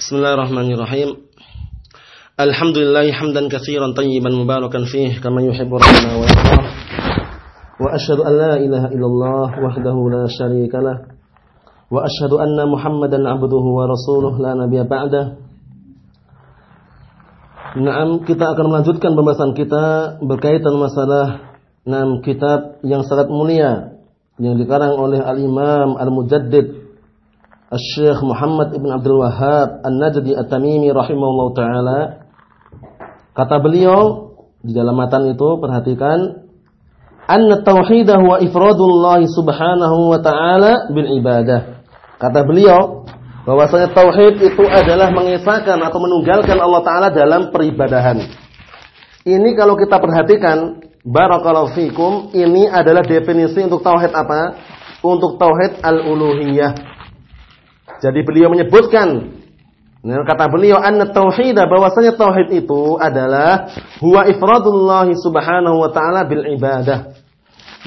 Bismillahirrahmanirrahim. Alhamdulillah hamdan katsiran tayyiban mubarakan fih kama yuhibbu rabbuna wa yardah. Wa asyhadu an la ilaha illallah wahdahu la syarika lah. Wa asyhadu anna Muhammadan abduhu wa rasuluh la nabiyya ba'dah. Naam, kita akan melanjutkan pembahasan kita berkaitan masalah enam kitab yang sangat mulia yang dikarang oleh Al-Imam Al-Mujaddid Syekh Muhammad Ibn Abdul Wahhab An-Najdi At-Tamimi rahimahullah taala. Kata beliau di dalam matan itu perhatikan anna tauhidah wa ifradullah subhanahu wa ta'ala bil ibadah. Kata beliau bahwasanya tauhid itu adalah mengesahkan atau menunggalkan Allah taala dalam peribadahan. Ini kalau kita perhatikan barakallahu fikum ini adalah definisi untuk tauhid apa? Untuk tauhid al-uluhiyah jadi beliau menyebutkan kata beliau anna tauhid bahwasanya tauhid itu adalah huwa ifradullah subhanahu wa taala bil ibadah.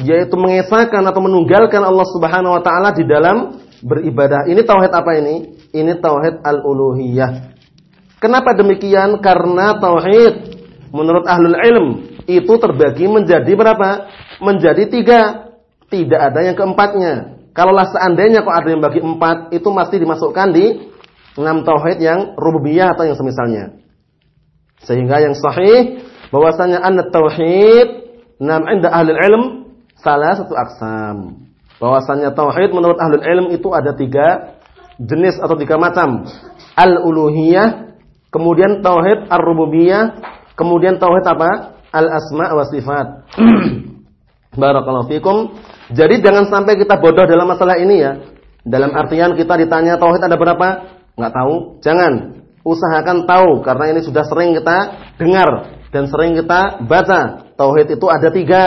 Yaitu mengesahkan atau menunggalkan Allah Subhanahu wa taala di dalam beribadah. Ini tauhid apa ini? Ini tauhid al-uluhiyah. Kenapa demikian? Karena tauhid menurut ahlul ilm itu terbagi menjadi berapa? Menjadi tiga. Tidak ada yang keempatnya. Kalaulah seandainya kok ada yang bagi empat, itu masih dimasukkan di enam tauhid yang rububiyah atau yang semisalnya. Sehingga yang sahih bahwasanya an tauhid enam inda ahli ilm salah satu aksam. Bahwasanya tauhid menurut ahli ilm itu ada tiga jenis atau tiga macam. Al-uluhiyah, kemudian tauhid ar-rububiyah, kemudian tauhid apa? Al-asma wa sifat. Barakallahu fikum. Jadi jangan sampai kita bodoh dalam masalah ini ya. Dalam artian kita ditanya tauhid ada berapa? Enggak tahu. Jangan. Usahakan tahu karena ini sudah sering kita dengar dan sering kita baca. Tauhid itu ada tiga.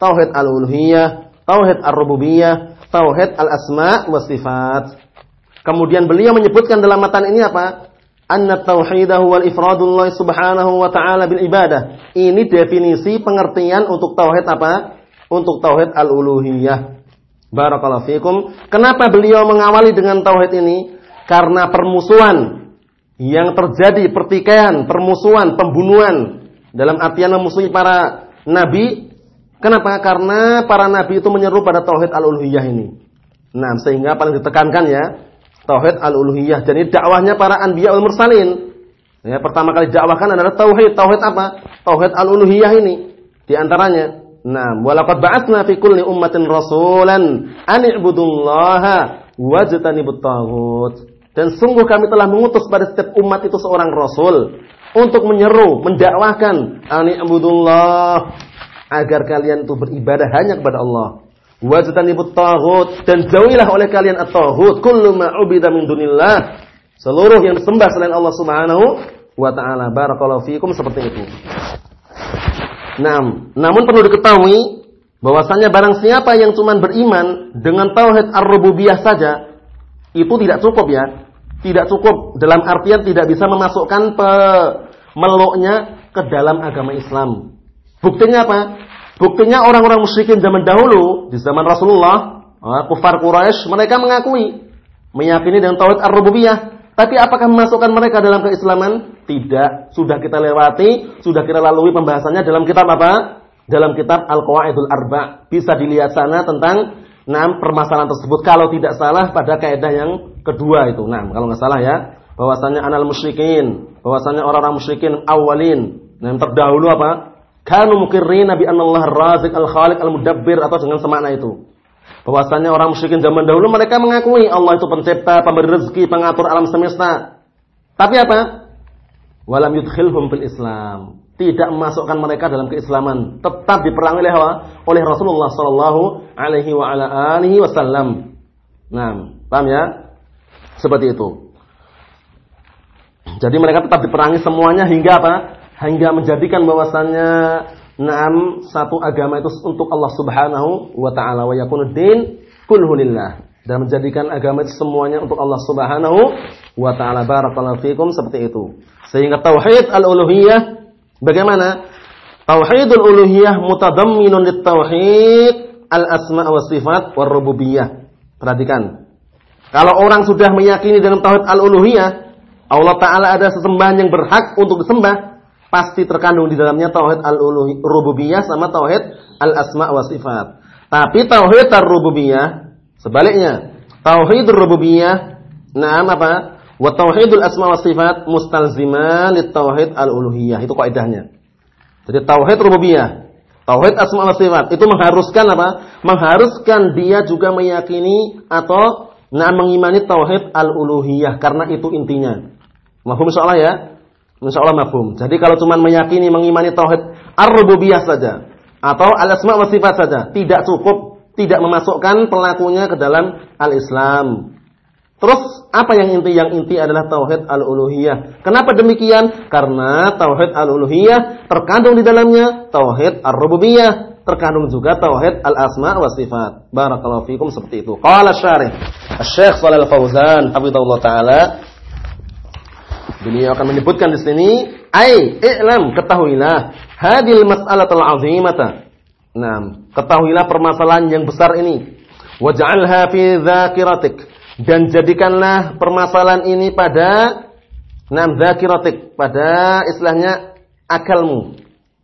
Tauhid al-uluhiyah, tauhid ar-rububiyah, tauhid al-asma wa sifat. Kemudian beliau menyebutkan dalam matan ini apa? Anna tauhidahu wal ifradullah subhanahu wa ta'ala bil ibadah. Ini definisi pengertian untuk tauhid apa? Untuk tauhid al-uluhiyah. Barakallahu fikum. Kenapa beliau mengawali dengan tauhid ini? Karena permusuhan yang terjadi, pertikaian, permusuhan, pembunuhan dalam artian memusuhi para nabi. Kenapa? Karena para nabi itu menyeru pada tauhid al-uluhiyah ini. Nah, sehingga paling ditekankan ya tauhid al-uluhiyah. Jadi dakwahnya para anbiya wal mursalin. Ya, pertama kali dakwahkan adalah tauhid. Tauhid apa? Tauhid al-uluhiyah ini. Di antaranya Nah, walaqad ba'atsna fi kulli ummatin rasulan an i'budullaha wajtanibut taghut. Dan sungguh kami telah mengutus pada setiap umat itu seorang rasul untuk menyeru, mendakwahkan an i'budullah agar kalian itu beribadah hanya kepada Allah. Wajtanibut taghut dan jauhilah oleh kalian at-taghut kullu ma ubida min dunillah. Seluruh yang disembah selain Allah Subhanahu wa taala. Barakallahu fiikum seperti itu. Nah, namun perlu diketahui bahwasanya barang siapa yang cuma beriman dengan tauhid ar-rububiyah saja itu tidak cukup ya. Tidak cukup dalam artian tidak bisa memasukkan meluknya ke dalam agama Islam. Buktinya apa? Buktinya orang-orang musyrikin zaman dahulu di zaman Rasulullah, ah, kufar Quraisy, mereka mengakui meyakini dengan tauhid ar-rububiyah, tapi apakah memasukkan mereka dalam keislaman? Tidak. Sudah kita lewati, sudah kita lalui pembahasannya dalam kitab apa? Dalam kitab Al-Qawaidul Arba. Bisa dilihat sana tentang enam permasalahan tersebut. Kalau tidak salah pada kaidah yang kedua itu. Nah, kalau nggak salah ya, bahwasanya anal musyrikin, bahwasanya orang-orang musyrikin awalin, nah, yang terdahulu apa? Kanu mukirrina bi anallah razik al-khaliq al-mudabbir atau dengan semakna itu. Bahwasanya orang musyrikin zaman dahulu mereka mengakui Allah itu pencipta, pemberi rezeki, pengatur alam semesta. Tapi apa? Walam yudkhilhum fil Islam. Tidak memasukkan mereka dalam keislaman. Tetap diperangi oleh oleh Rasulullah sallallahu alaihi wa ala alihi wasallam. Nah, paham ya? Seperti itu. Jadi mereka tetap diperangi semuanya hingga apa? Hingga menjadikan bahwasannya Naam satu agama itu untuk Allah Subhanahu wa taala wa yakunu din kulluhu lillah dan menjadikan agama itu semuanya untuk Allah Subhanahu wa taala. Barakallahu fikum seperti itu. Sehingga tauhid al-uluhiyah bagaimana? Tauhidul uluhiyah mutadamminun lit tauhid al-asma wa sifat war rububiyah. Perhatikan. Kalau orang sudah meyakini dengan tauhid al-uluhiyah, Allah Ta'ala ada sesembahan yang berhak untuk disembah, pasti terkandung di dalamnya tauhid al-rububiyah sama tauhid al-asma wa sifat. Tapi tauhid ar-rububiyah sebaliknya. Tauhid ar-rububiyah nah apa? Wa tauhidul asma wa sifat mustalziman lit tauhid al-uluhiyah. Itu kaidahnya. Jadi tauhid rububiyah, tauhid asma wa sifat itu mengharuskan apa? Mengharuskan dia juga meyakini atau nah mengimani tauhid al-uluhiyah karena itu intinya. Mahfum insyaallah ya? Insyaallah mahfum. Jadi kalau cuma meyakini mengimani tauhid ar-rububiyah saja atau al-asma wa sifat saja, tidak cukup, tidak memasukkan pelakunya ke dalam al-Islam. Terus apa yang inti? Yang inti adalah tauhid al-uluhiyah. Kenapa demikian? Karena tauhid al-uluhiyah terkandung di dalamnya tauhid ar-rububiyah, terkandung juga tauhid al-asma wa sifat. Barakallahu fikum seperti itu. Qala syarih Asy-Syaikh Shalal Fauzan hafizallahu taala Beliau akan menyebutkan di sini, "Ai, i'lam, ketahuilah, hadil mas'alatul 'azimata." Nah, ketahuilah permasalahan yang besar ini. Waj'alha fi dzakiratik dan jadikanlah permasalahan ini pada nam dzakiratik, pada istilahnya akalmu.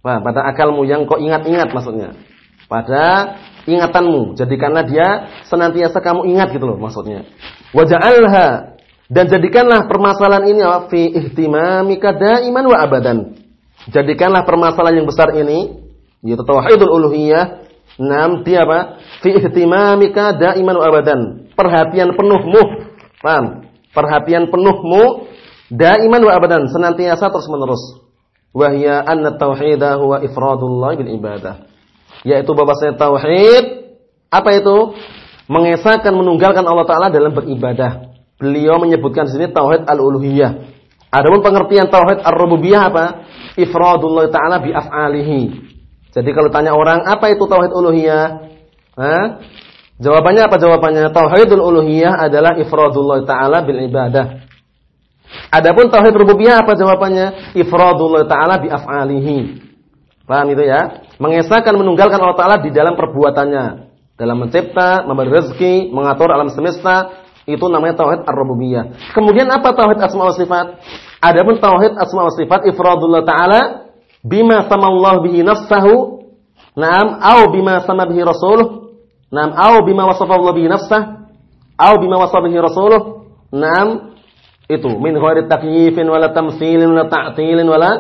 Nah, pada akalmu yang kau ingat-ingat maksudnya. Pada ingatanmu, jadikanlah dia senantiasa kamu ingat gitu loh maksudnya. Waj'alha dan jadikanlah permasalahan ini fi ihtimamika daiman wa abadan. Jadikanlah permasalahan yang besar ini yaitu tauhidul uluhiyah. Nam dia apa? Fi ihtimamika daiman wa abadan. Perhatian penuhmu. Paham? Perhatian penuhmu daiman wa abadan, senantiasa terus-menerus. Wahya anna tauhidah huwa ifradullah bil ibadah. Yaitu bahwasanya tauhid apa itu? Mengesahkan menunggalkan Allah taala dalam beribadah. Beliau menyebutkan di sini tauhid al-uluhiyah. Adapun pengertian tauhid ar-rububiyah apa? Ifradullah taala bi af'alihi. Jadi kalau tanya orang, apa itu tauhid uluhiyah? Hah? Jawabannya apa jawabannya? Tauhidul uluhiyah adalah ifradullah taala bil ibadah. Adapun tauhid rububiyah apa jawabannya? Ifradullah taala bi af'alihi. Paham itu ya? Mengesahkan menunggalkan Allah taala di dalam perbuatannya, dalam mencipta, memberi rezeki, mengatur alam semesta, itu namanya tauhid ar-rububiyah. Kemudian apa tauhid asma wa sifat? Adapun tauhid asma wa sifat ifradullah taala bima samallahu bihi nafsahu, na'am, au bima sama bihi rasuluh, na'am, au bima Allah bihi nafsah, au bima wasafa bihi rasuluh, na'am, itu min ghairi takyifin wala tamtsilin wala ta'tilin wala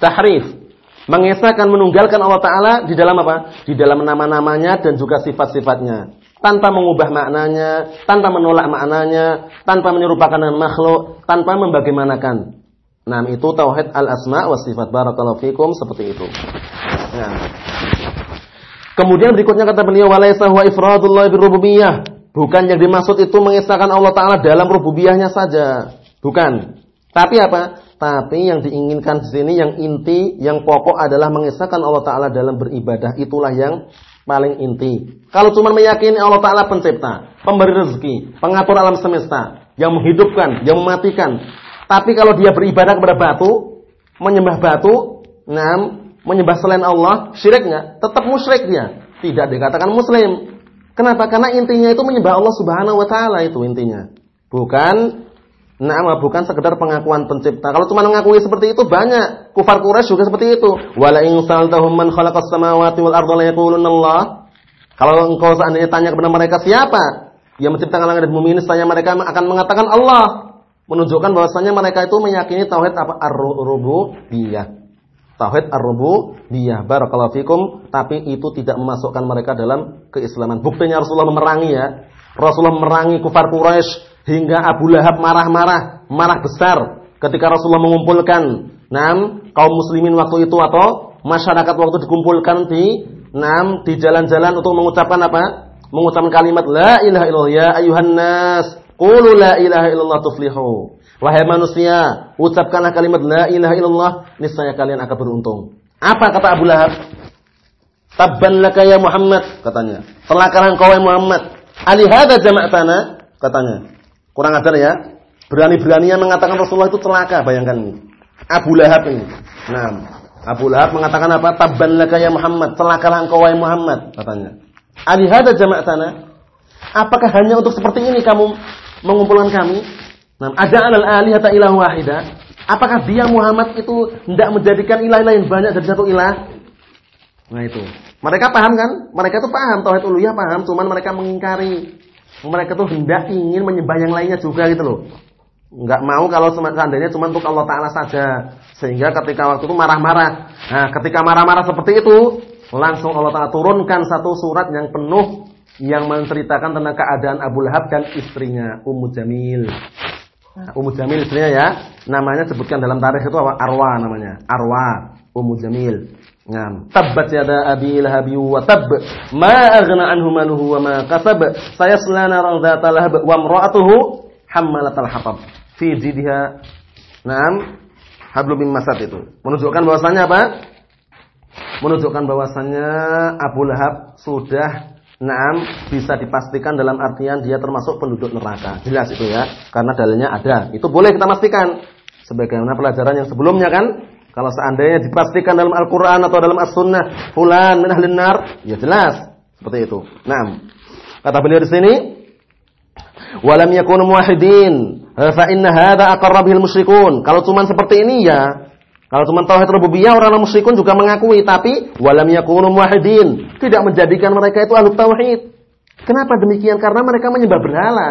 tahrif. Mengesahkan menunggalkan Allah taala di dalam apa? Di dalam nama-namanya dan juga sifat-sifatnya tanpa mengubah maknanya, tanpa menolak maknanya, tanpa menyerupakan dengan makhluk, tanpa membagaimanakan. Nah, itu tauhid al-asma wa sifat. Barakallahu fikum seperti itu. Nah. Kemudian berikutnya kata beliau walaysa huwa ifradullah birububiyah. Bukan yang dimaksud itu mengisahkan Allah taala dalam rububiyahnya saja. Bukan. Tapi apa? Tapi yang diinginkan di sini yang inti, yang pokok adalah mengisahkan Allah taala dalam beribadah. Itulah yang paling inti. Kalau cuma meyakini Allah Ta'ala pencipta, pemberi rezeki, pengatur alam semesta, yang menghidupkan, yang mematikan. Tapi kalau dia beribadah kepada batu, menyembah batu, nam, menyembah selain Allah, syirik nggak? Tetap musyrik dia. Tidak dikatakan muslim. Kenapa? Karena intinya itu menyembah Allah Subhanahu wa taala itu intinya. Bukan Nah, bukan sekedar pengakuan pencipta. Kalau cuma mengakui seperti itu banyak. Kufar Quraisy juga seperti itu. Wala in saltahum man khalaqas samawati wal arda la Allah. Kalau engkau seandainya tanya kepada mereka siapa yang menciptakan langit dan bumi ini, tanya mereka akan mengatakan Allah. Menunjukkan bahwasanya mereka itu meyakini tauhid apa ar-rububiyah. Tauhid ar-rububiyah. Barakallahu fikum, tapi itu tidak memasukkan mereka dalam keislaman. Buktinya Rasulullah memerangi ya. Rasulullah memerangi kufar Quraisy hingga Abu Lahab marah-marah, marah besar ketika Rasulullah mengumpulkan enam kaum muslimin waktu itu atau masyarakat waktu dikumpulkan di enam di jalan-jalan untuk mengucapkan apa? Mengucapkan kalimat la ilaha illallah ya ayuhan nas, qulu la ilaha illallah tuflihu. Wahai manusia, ucapkanlah kalimat la ilaha illallah, niscaya kalian akan beruntung. Apa kata Abu Lahab? Tabban laka ya Muhammad, katanya. Celakalah engkau ya Muhammad. Ali hadza jama'tana, katanya. Kurang ajar ya. Berani-beraninya mengatakan Rasulullah itu celaka, bayangkan ini. Abu Lahab ini. Nah, Abu Lahab mengatakan apa? Tabban laka ya Muhammad, celakalah engkau wahai Muhammad, katanya. Ali hada jama'atana? Apakah hanya untuk seperti ini kamu mengumpulkan kami? Nah, ada alal alihata ilah wahidah. Apakah dia Muhammad itu tidak menjadikan ilah lain banyak dari satu ilah? Nah itu. Mereka paham kan? Mereka itu paham tauhid uluhiyah paham, cuman mereka mengingkari. Mereka tuh hendak ingin menyembah yang lainnya juga gitu loh. Enggak mau kalau seandainya cuma untuk Allah Taala saja. Sehingga ketika waktu itu marah-marah. Nah, ketika marah-marah seperti itu, langsung Allah Taala turunkan satu surat yang penuh yang menceritakan tentang keadaan Abu Lahab dan istrinya Ummu Jamil. Nah, Ummu Jamil istrinya ya, namanya sebutkan dalam tarikh itu? Arwa namanya. Arwa Ummu Jamil. Ngam. Tabbat yada abi lahabi wa tab. Ma aghna anhu maluhu wa ma kasab. Sayasla naran dhata lahab wa imra'atuhu hammalatal hatab. Fi jidha. Naam. Hablum min masad itu. Menunjukkan bahwasannya apa? Menunjukkan bahwasannya Abu Lahab sudah Naam bisa dipastikan dalam artian dia termasuk penduduk neraka. Jelas itu ya. Karena dalilnya ada. Itu boleh kita pastikan. Sebagaimana pelajaran yang sebelumnya kan kalau seandainya dipastikan dalam Al-Quran atau dalam As-Sunnah, fulan min ahlin nar, ya jelas. Seperti itu. Nah, kata beliau di sini, walam yakunu muwahhidin, fa inna hadza aqarra musyrikun. Kalau cuma seperti ini ya, kalau cuma tauhid rububiyah orang musyrikun juga mengakui, tapi walam yakunu muwahhidin, tidak menjadikan mereka itu ahli tauhid. Kenapa demikian? Karena mereka menyembah berhala.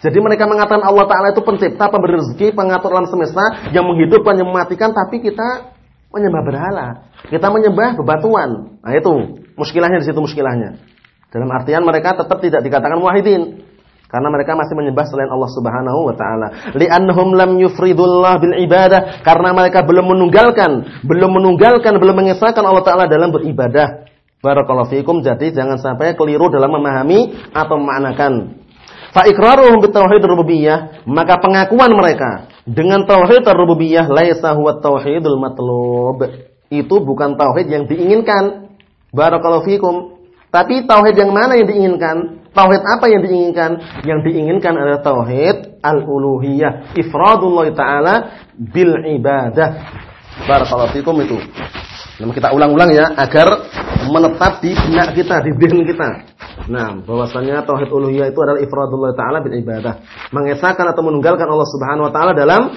Jadi mereka mengatakan Allah Ta'ala itu pencipta, pemberi rezeki, pengatur alam semesta, yang menghidupkan, yang mematikan, tapi kita menyembah berhala. Kita menyembah bebatuan. Nah itu, muskilahnya di situ muskilahnya. Dalam artian mereka tetap tidak dikatakan muahidin. Karena mereka masih menyembah selain Allah Subhanahu wa taala. Li'annahum lam yufridullah bil ibadah, karena mereka belum menunggalkan, belum menunggalkan, belum mengesahkan Allah taala dalam beribadah. Barakallahu fikum. Jadi jangan sampai keliru dalam memahami atau memaknakan. Fa iqraruhum bitauhid rububiyah, maka pengakuan mereka dengan tauhid rububiyah laisa huwa tauhidul matlub. Itu bukan tauhid yang diinginkan. Barakallahu fikum. Tapi tauhid yang mana yang diinginkan? Tauhid apa yang diinginkan? Yang diinginkan adalah tauhid al-uluhiyah, ifradullah taala bil ibadah. Barakallahu fikum itu. Nah, kita ulang-ulang ya agar menetap di benak kita, di diri kita. Nah, bahwasanya tauhid uluhiyah itu adalah ifradullah taala bil ibadah, mengesahkan atau menunggalkan Allah Subhanahu wa taala dalam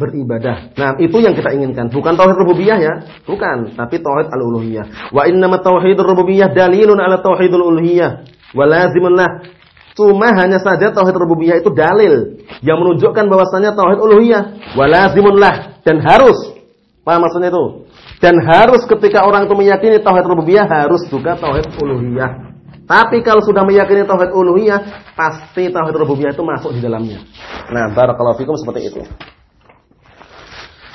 beribadah. Nah, itu yang kita inginkan, bukan tauhid rububiyah ya, bukan, tapi tauhid al-uluhiyah. Wa innama tauhidur rububiyah dalilun ala tauhidul uluhiyah wa lazimun lah. Cuma hanya saja tauhid rububiyah itu dalil yang menunjukkan bahwasanya tauhid uluhiyah wa lazimun lah dan harus. Paham maksudnya itu? Dan harus ketika orang itu meyakini tauhid rububiyah harus juga tauhid uluhiyah. Tapi kalau sudah meyakini tauhid uluhiyah, pasti tauhid rububiyah itu masuk di dalamnya. Nah, barakallahu fikum seperti itu.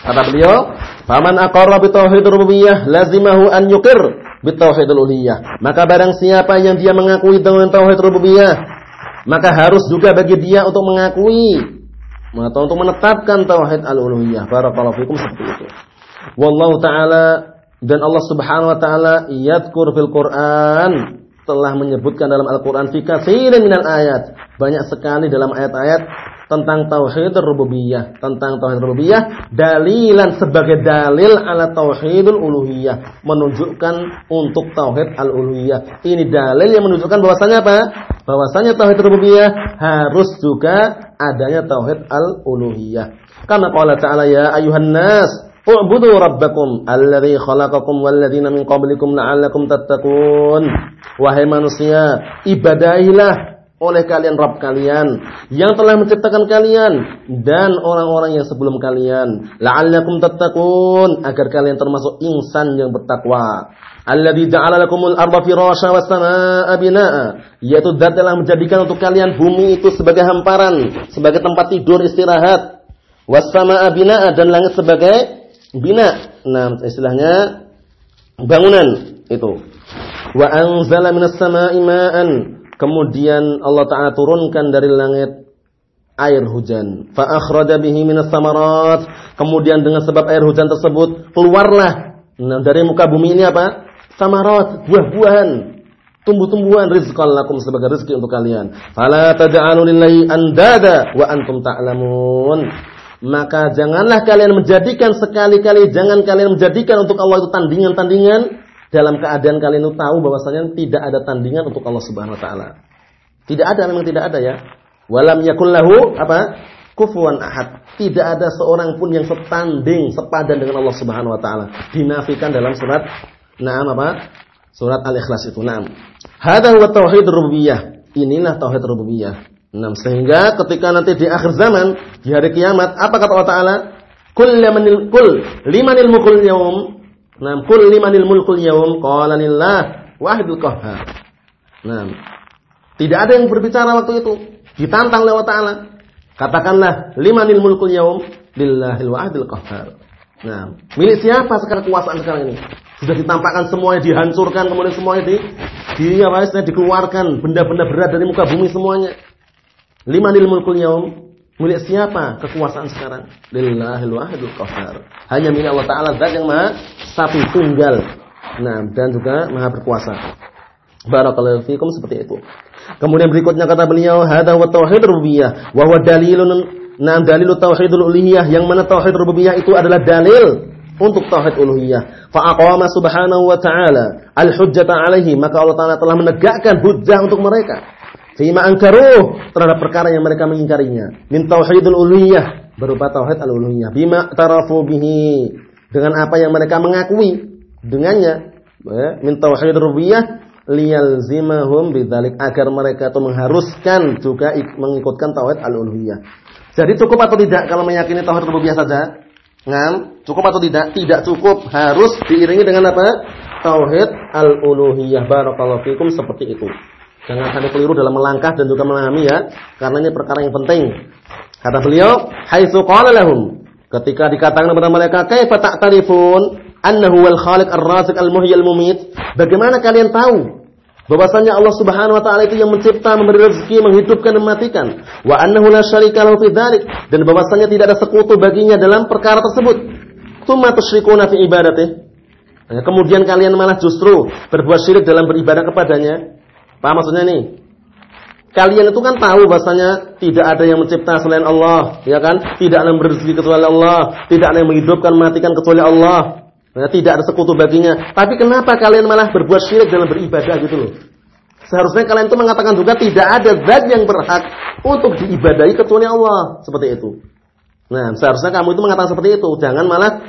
Kata beliau, "Faman aqarra bi tauhid rububiyah lazimahu an yuqir bi tauhid uluhiyah." Maka barang siapa yang dia mengakui dengan tauhid rububiyah, maka harus juga bagi dia untuk mengakui atau untuk menetapkan tauhid al-uluhiyah. Barakallahu fikum seperti itu. Wallahu taala dan Allah Subhanahu wa taala yadhkur fil Qur'an telah menyebutkan dalam Al-Quran fi katsirin minal ayat. Banyak sekali dalam ayat-ayat tentang tauhid rububiyah, tentang tauhid rububiyah, dalilan sebagai dalil ala tauhidul uluhiyah, menunjukkan untuk tauhid al-uluhiyah. Ini dalil yang menunjukkan bahwasanya apa? Bahwasanya tauhid rububiyah harus juga adanya tauhid al-uluhiyah. Karena qala ta'ala ya ayuhan nas U'budu rabbakum alladhi khalaqakum walladzina min qablikum la'allakum tattaqun. Wahai manusia, ibadahilah oleh kalian Rabb kalian yang telah menciptakan kalian dan orang-orang yang sebelum kalian la'allakum tattaqun agar kalian termasuk insan yang bertakwa. Alladzi ja'ala lakumul arda firasya was samaa'a binaa'a yaitu zat telah menjadikan untuk kalian bumi itu sebagai hamparan, sebagai tempat tidur istirahat. Was samaa'a binaa'a dan langit sebagai bina. Nah, istilahnya bangunan itu. Wa anzala minas sama'i ma'an. Kemudian Allah Ta'ala turunkan dari langit air hujan. Fa akhraja bihi minas samarat. Kemudian dengan sebab air hujan tersebut keluarlah nah, dari muka bumi ini apa? Samarat, buah-buahan. Tumbuh-tumbuhan rizqan lakum sebagai rezeki untuk kalian. Fala taj'alu lillahi andada wa antum ta'lamun. Maka janganlah kalian menjadikan sekali-kali jangan kalian menjadikan untuk Allah itu tandingan-tandingan dalam keadaan kalian itu tahu bahwasanya tidak ada tandingan untuk Allah Subhanahu wa taala. Tidak ada memang tidak ada ya. Walam yakul lahu apa? kufuwan ahad. Tidak ada seorang pun yang setanding, sepadan dengan Allah Subhanahu wa taala. Dinafikan dalam surat Naam apa? Surat Al-Ikhlas itu. Naam. Hadza huwa tauhid rububiyah. Inilah tauhid rububiyah. Naam, sehingga ketika nanti di akhir zaman, di hari kiamat, apa kata Allah Taala? Kul limanil kul limanil mulkul yaum. Naam, kul limanil mulkul yaum? Qala lillah wahidul qahhar. Naam. Tidak ada yang berbicara waktu itu. Ditantang Allah Taala. Katakanlah limanil mulkul yaum lillahil wahidil qahhar. Nah, milik siapa sekarang kekuasaan sekarang ini? Sudah ditampakkan semuanya dihancurkan kemudian semuanya di di apa dikeluarkan benda-benda berat dari muka bumi semuanya. Limanil mulkul yaum milik siapa kekuasaan sekarang? Lillahil wahidil qahhar. Hanya milik Allah taala zat yang maha satu tunggal. Nah, dan juga maha berkuasa. Barakallahu fikum seperti itu. Kemudian berikutnya kata beliau, hada wa tauhid rububiyah wa huwa dalilun nah dalil tauhidul uluhiyah yang mana tauhid rububiyah itu adalah dalil untuk tauhid uluhiyah. Fa aqama subhanahu wa ta'ala al hujjata alaihi, maka Allah Taala telah menegakkan hujjah untuk mereka. Fima angkaruh terhadap perkara yang mereka mengingkarinya. Min tauhidul uluhiyah berupa tauhid al uluhiyah. Bima tarafu bihi dengan apa yang mereka mengakui dengannya. Ya, min tauhid rububiyah liyalzimahum bidzalik agar mereka itu mengharuskan juga mengikutkan tauhid al-uluhiyah. Jadi cukup atau tidak kalau meyakini tauhid rububiyah saja? Ngam, cukup atau tidak? Tidak cukup, harus diiringi dengan apa? Tauhid al-uluhiyah. Barakallahu fikum seperti itu. Jangan sampai keliru dalam melangkah dan juga memahami ya, karena ini perkara yang penting. Kata beliau, haitsu qala lahum, ketika dikatakan kepada mereka, "Kaifa ta'tarifun annahu wal khaliq ar-raziq al-muhyi al-mumit?" Bagaimana kalian tahu bahwasanya Allah Subhanahu wa taala itu yang mencipta, memberi rezeki, menghidupkan dan mematikan. Wa annahu la syarika lahu fi dzalik dan bahwasanya tidak ada sekutu baginya dalam perkara tersebut. Tsumma tusyrikuna fi ibadatih. Nah, kemudian kalian malah justru berbuat syirik dalam beribadah kepadanya. Paham maksudnya nih? Kalian itu kan tahu bahwasanya tidak ada yang mencipta selain Allah, ya kan? Tidak ada yang berzeki kecuali Allah, tidak ada yang menghidupkan, mematikan kecuali Allah. Nah, tidak ada sekutu baginya. Tapi kenapa kalian malah berbuat syirik dalam beribadah gitu loh? Seharusnya kalian itu mengatakan juga tidak ada zat yang berhak untuk diibadahi kecuali Allah. Seperti itu. Nah, seharusnya kamu itu mengatakan seperti itu. Jangan malah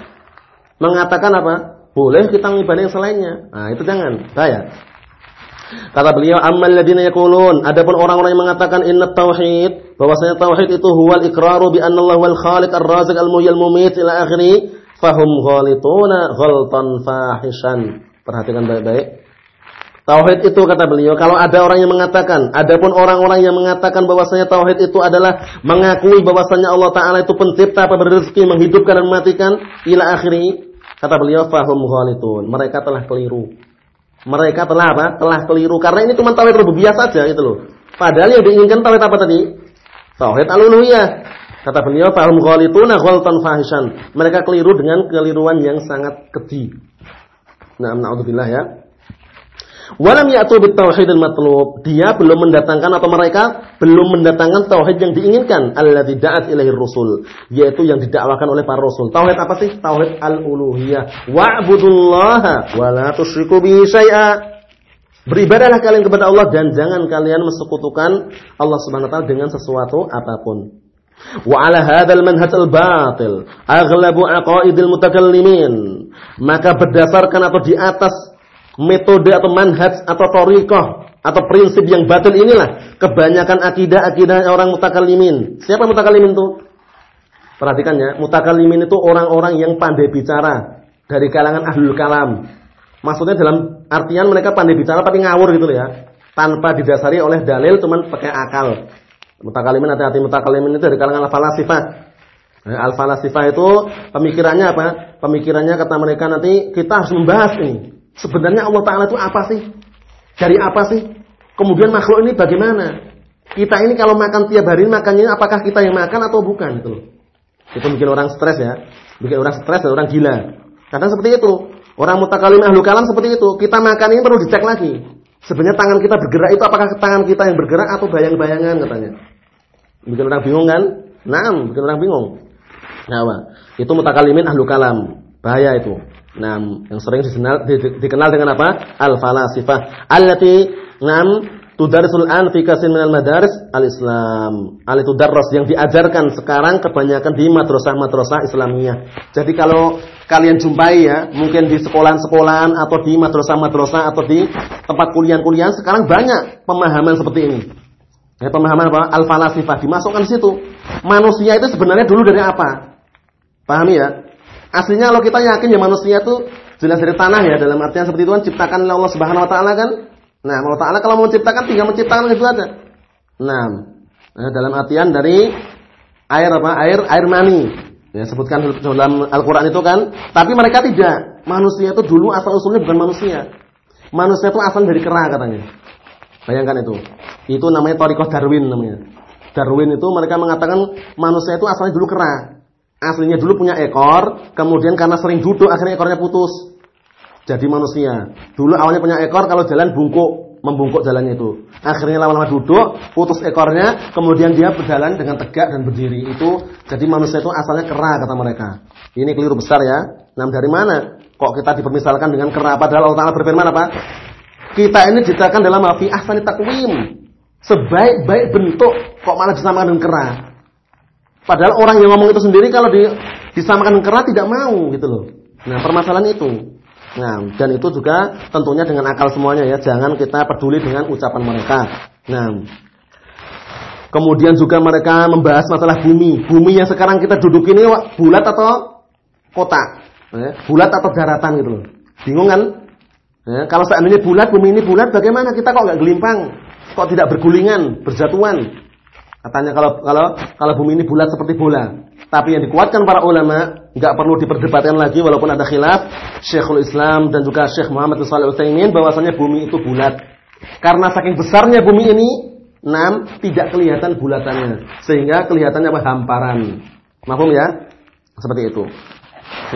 mengatakan apa? Boleh kita mengibadah yang selainnya. Nah, itu jangan. Bahaya. Kata beliau, "Ammal ladina yaqulun," adapun orang-orang yang mengatakan inna tauhid, bahwasanya tauhid itu huwal iqraru bi anna Allah wal khaliq ar-raziq al-muhyi al-mumit ila akhiri fahum ghalituna ghaltan fahishan. Perhatikan baik-baik. Tauhid itu kata beliau, kalau ada orang yang mengatakan, adapun orang-orang yang mengatakan bahwasanya tauhid itu adalah mengakui bahwasanya Allah taala itu pencipta, pemberi rezeki, menghidupkan dan mematikan ila akhiri, kata beliau fahum ghalitun. Mereka telah keliru. Mereka telah apa? Telah keliru karena ini cuma tauhid rububiyah saja itu loh. Padahal yang diinginkan tauhid apa tadi? Tauhid al-uluhiyah. Kata beliau, "Fahum ghalituna ghaltan fahishan." Mereka keliru dengan keliruan yang sangat keji. Nah, naudzubillah ya. Walam ya'tu bit tauhidil matlub. Dia belum mendatangkan atau mereka belum mendatangkan tauhid yang diinginkan, alladzi da'at ilaihi rusul, yaitu yang didakwakan oleh para rasul. Tauhid apa sih? Tauhid al-uluhiyah. Wa'budullaha wa la tusyriku bihi syai'a. Beribadahlah kalian kepada Allah dan jangan kalian mensekutukan Allah Subhanahu wa taala dengan sesuatu apa pun. Wa ala hadzal manhaj al-batil aghlabu aqaidil mutakallimin. Maka berdasarkan atau di atas metode atau manhaj atau thariqah atau prinsip yang batil inilah kebanyakan akidah-akidah orang mutakallimin. Siapa mutakallimin itu? Perhatikan ya, mutakallimin itu orang-orang yang pandai bicara dari kalangan ahlul kalam. Maksudnya dalam artian mereka pandai bicara tapi ngawur gitu ya. Tanpa didasari oleh dalil cuman pakai akal. Mutakalimin hati-hati mutakalimin itu dari kalangan al-falasifah. Nah, al-falasifah itu pemikirannya apa? Pemikirannya kata mereka nanti kita harus membahas ini. Sebenarnya Allah Taala itu apa sih? Dari apa sih? Kemudian makhluk ini bagaimana? Kita ini kalau makan tiap hari makannya apakah kita yang makan atau bukan itu Itu bikin orang stres ya. Bikin orang stres dan orang gila. Kadang seperti itu. Orang mutakalim ahlu kalam seperti itu. Kita makan ini perlu dicek lagi. Sebenarnya tangan kita bergerak itu apakah tangan kita yang bergerak atau bayang-bayangan katanya. Bikin orang bingung kan? Nah, bikin orang bingung. Nah? Itu mutakalimin ahlu kalam. Bahaya itu. Nah, yang sering dikenal, dikenal dengan apa? Al-falasifah. Allati nam tudarisul an fi kasin minal madaris al-Islam. Al itu yang diajarkan sekarang kebanyakan di madrasah-madrasah Islamiyah. Jadi kalau kalian jumpai ya, mungkin di sekolahan-sekolahan atau di madrasah-madrasah atau di tempat kuliah-kuliah sekarang banyak pemahaman seperti ini. Ya, pemahaman apa? Al-falasifah dimasukkan di situ. Manusia itu sebenarnya dulu dari apa? Pahami ya? Aslinya kalau kita yakin ya manusia itu jelas dari tanah ya dalam artian seperti itu kan ciptakan Allah Subhanahu wa taala kan Nah, Allah Ta'ala kalau mau menciptakan tinggal menciptakan itu aja. Nah, nah dalam artian dari air apa? Air air mani. Ya, sebutkan dalam Al-Qur'an itu kan, tapi mereka tidak. Manusia itu dulu asal usulnya bukan manusia. Manusia itu asal dari kera katanya. Bayangkan itu. Itu namanya Torikoh Darwin namanya. Darwin itu mereka mengatakan manusia itu asalnya dulu kera. Aslinya dulu punya ekor, kemudian karena sering duduk akhirnya ekornya putus jadi manusia. Dulu awalnya punya ekor, kalau jalan bungkuk, membungkuk jalannya itu. Akhirnya lama-lama duduk, putus ekornya, kemudian dia berjalan dengan tegak dan berdiri. Itu jadi manusia itu asalnya kera kata mereka. Ini keliru besar ya. Nah dari mana? Kok kita dipermisalkan dengan kera? Padahal Allah Taala berfirman apa? Kita ini diciptakan dalam api ahsani takwim. Sebaik-baik bentuk kok malah disamakan dengan kera. Padahal orang yang ngomong itu sendiri kalau di, disamakan kera tidak mau gitu loh. Nah, permasalahan itu. Nah, dan itu juga tentunya dengan akal semuanya ya. Jangan kita peduli dengan ucapan mereka. Nah, kemudian juga mereka membahas masalah bumi. Bumi yang sekarang kita duduk ini bulat atau kotak? Ya, bulat atau daratan gitu loh. Bingung kan? Ya, kalau seandainya bulat, bumi ini bulat, bagaimana kita kok nggak gelimpang? Kok tidak bergulingan, berjatuhan? Katanya kalau kalau kalau bumi ini bulat seperti bola. Tapi yang dikuatkan para ulama nggak perlu diperdebatkan lagi walaupun ada khilaf Syekhul Islam dan juga Syekh Muhammad Shalih Utsaimin bahwasanya bumi itu bulat. Karena saking besarnya bumi ini, enam tidak kelihatan bulatannya sehingga kelihatannya apa hamparan. Mahfum ya? Seperti itu.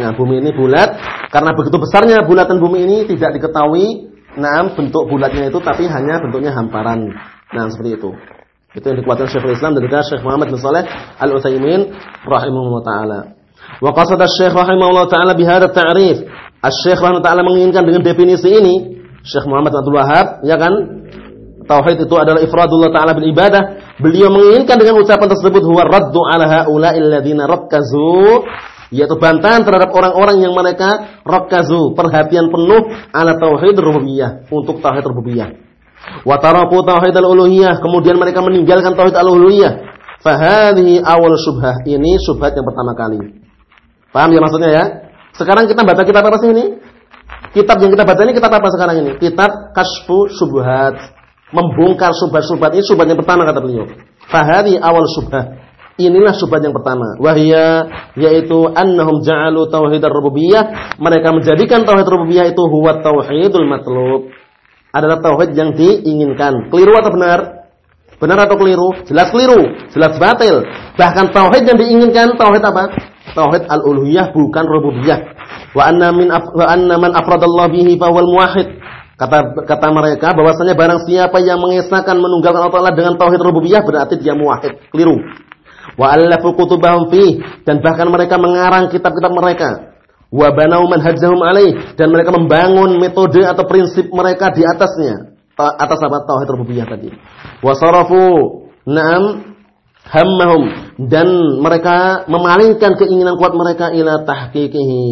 Nah, bumi ini bulat karena begitu besarnya bulatan bumi ini tidak diketahui enam bentuk bulatnya itu tapi hanya bentuknya hamparan. Nah, seperti itu. Itu yang dikuatkan Syekhul Islam dan juga Syekh Muhammad bin Saleh Al-Utsaimin rahimahullah taala. Wa qasada Syekh rahimahullah taala bihadza ta'rif. Asy-Syekh rahimahullah taala menginginkan dengan definisi ini Syekh Muhammad Abdul Wahab ya kan tauhid itu adalah ifradullah taala bil ibadah. Beliau menginginkan dengan ucapan tersebut huwa raddu ala haula'il ladzina rakkazu yaitu bantahan terhadap orang-orang yang mereka rakkazu perhatian penuh ala tauhid rububiyah untuk tauhid rububiyah. Wa tauhid al-uluhiyah, kemudian mereka meninggalkan tauhid al-uluhiyah. Fahadhi awal syubhah. Ini syubhat yang pertama kali. Paham ya maksudnya ya? Sekarang kita baca kitab apa sih ini? Kitab yang kita baca ini kitab apa sekarang ini? Kitab Kasfu Syubhat. Membongkar syubhat-syubhat ini syubhat yang pertama kata beliau. Fahadhi awal syubhah. Inilah syubhat yang pertama. Wahia yaitu annahum ja'alu tauhid ar-rububiyah. Mereka menjadikan tauhid rububiyah itu huwa tauhidul matlub adalah tauhid yang diinginkan. Keliru atau benar? Benar atau keliru? Jelas keliru, jelas batil. Bahkan tauhid yang diinginkan tauhid apa? Tauhid al-uluhiyah bukan rububiyah. Wa anna min wa anna man afradallahu bihi fa muwahhid. Kata kata mereka bahwasanya barang siapa yang mengesahkan menunggalkan Allah Taala dengan tauhid rububiyah berarti dia muwahhid. Keliru. Wa allafu kutubahum fi dan bahkan mereka mengarang kitab-kitab mereka wa banau manhajahum alaih. Dan mereka membangun metode atau prinsip mereka di atasnya. Atas apa? Tauhid rububiyah tadi. Wasarafu na'am hammahum. Dan mereka memalingkan keinginan kuat mereka ila tahqiqihi.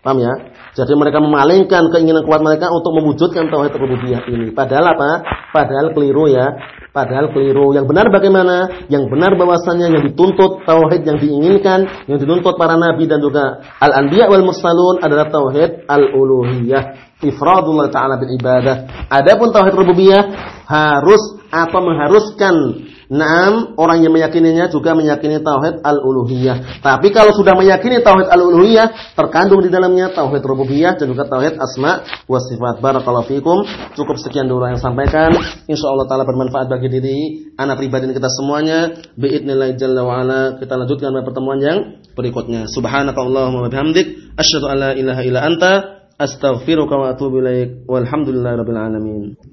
Paham ya jadi mereka memalingkan keinginan kuat mereka untuk mewujudkan tauhid rububiyah ini padahal apa padahal keliru ya Padahal keliru. Yang benar bagaimana? Yang benar bahwasannya yang dituntut tauhid yang diinginkan, yang dituntut para nabi dan juga al-anbiya wal mursalun adalah tauhid al-uluhiyah. Ifradullah taala bil ibadah. Adapun tauhid rububiyah harus atau mengharuskan Naam, orang yang meyakininya juga meyakini tauhid al-uluhiyah. Tapi kalau sudah meyakini tauhid al-uluhiyah, terkandung di dalamnya tauhid rububiyah dan juga tauhid asma wa sifat. Barakallahu fikum. Cukup sekian dulu yang sampaikan. Insyaallah taala bermanfaat bagi diri anak pribadi kita semuanya. Biidznillah jalla wa ala. Kita lanjutkan pada pertemuan yang berikutnya. Subhanakallahumma wa bihamdik asyhadu an la ilaha illa anta astaghfiruka wa atubu ilaik. Walhamdulillahirabbil alamin.